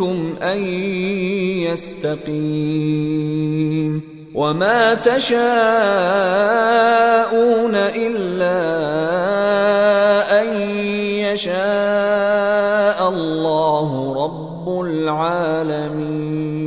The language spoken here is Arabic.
منكم أن يستقيم وما تشاءون إلا أن يشاء الله رب العالمين